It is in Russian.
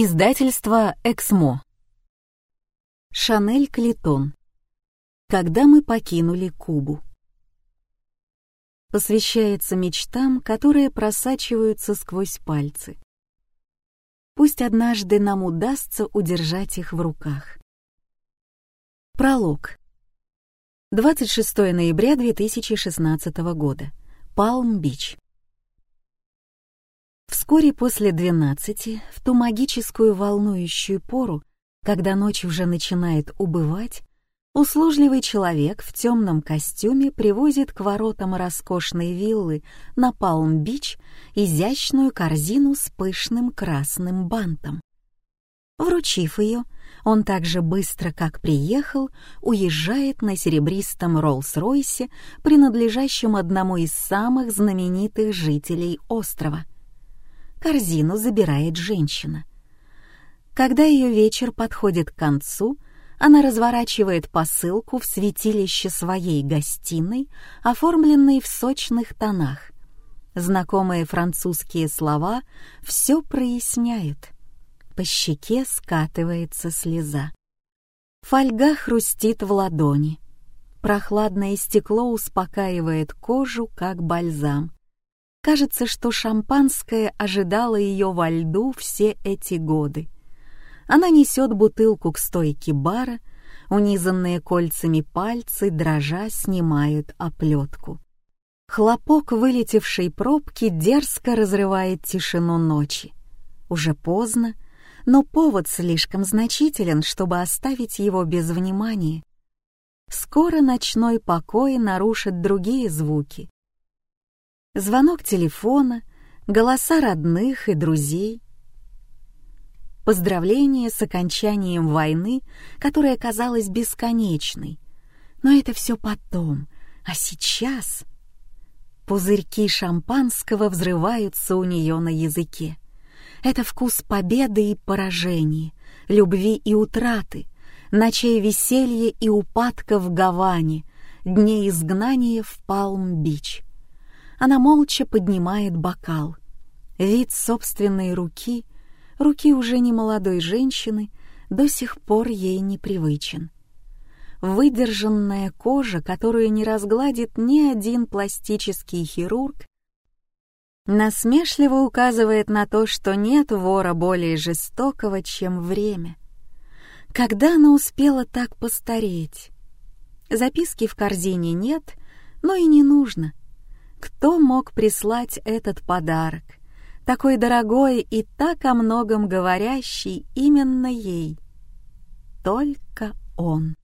Издательство «Эксмо». Шанель Клитон. Когда мы покинули Кубу. Посвящается мечтам, которые просачиваются сквозь пальцы. Пусть однажды нам удастся удержать их в руках. Пролог. 26 ноября 2016 года. Палм-Бич. Вскоре после двенадцати, в ту магическую волнующую пору, когда ночь уже начинает убывать, услужливый человек в темном костюме привозит к воротам роскошной виллы на Палм-Бич изящную корзину с пышным красным бантом. Вручив ее, он так же быстро, как приехал, уезжает на серебристом Роллс-Ройсе, принадлежащем одному из самых знаменитых жителей острова — корзину забирает женщина. Когда ее вечер подходит к концу, она разворачивает посылку в святилище своей гостиной, оформленной в сочных тонах. Знакомые французские слова все проясняют. По щеке скатывается слеза. Фольга хрустит в ладони. Прохладное стекло успокаивает кожу, как бальзам. Кажется, что шампанское ожидало ее во льду все эти годы. Она несет бутылку к стойке бара, унизанные кольцами пальцы, дрожа, снимают оплетку. Хлопок вылетевшей пробки дерзко разрывает тишину ночи. Уже поздно, но повод слишком значителен, чтобы оставить его без внимания. Скоро ночной покой нарушит другие звуки звонок телефона, голоса родных и друзей. Поздравление с окончанием войны, которая казалась бесконечной. Но это все потом, а сейчас... Пузырьки шампанского взрываются у нее на языке. Это вкус победы и поражения, любви и утраты, ночей веселья и упадка в Гаване, дней изгнания в Палм-Бич — она молча поднимает бокал. Вид собственной руки, руки уже не молодой женщины, до сих пор ей непривычен. Выдержанная кожа, которую не разгладит ни один пластический хирург, насмешливо указывает на то, что нет вора более жестокого, чем время. Когда она успела так постареть? Записки в корзине нет, но и не нужно. Кто мог прислать этот подарок, такой дорогой и так о многом говорящий именно ей? Только он.